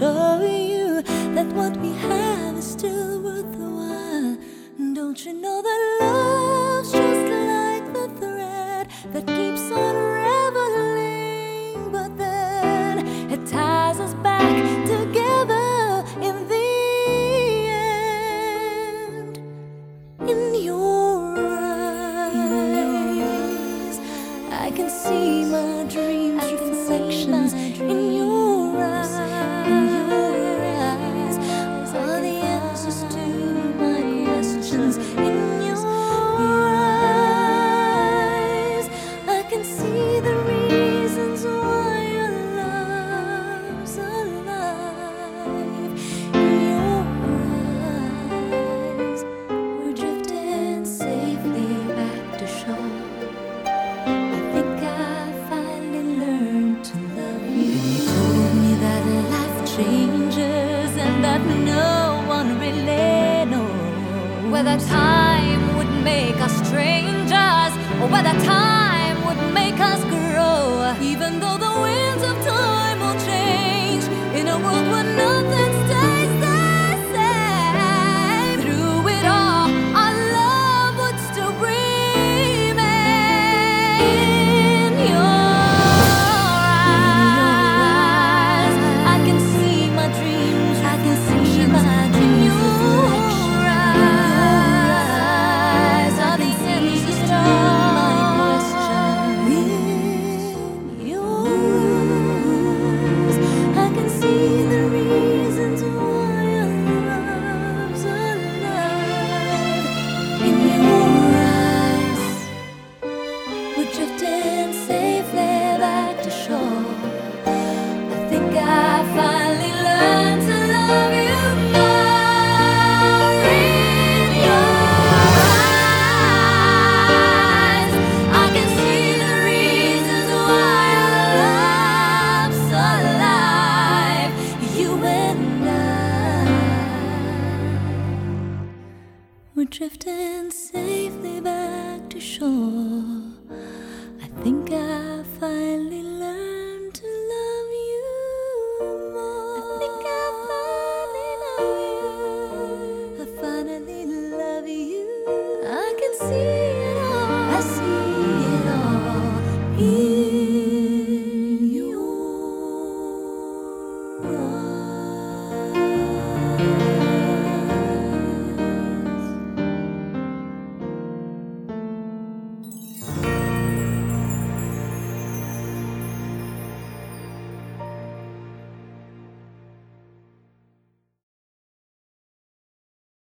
show you that what we have is still worth the while. Don't you know that love's just like the thread that keeps on unraveling, but then it ties us back together in the end. In your eyes, I can see my dreams. Whether time would make us strangers or whether time would make us grow. Even though the winds of time will change in a world where nothing We're drifting safely back to shore. I think I Oh.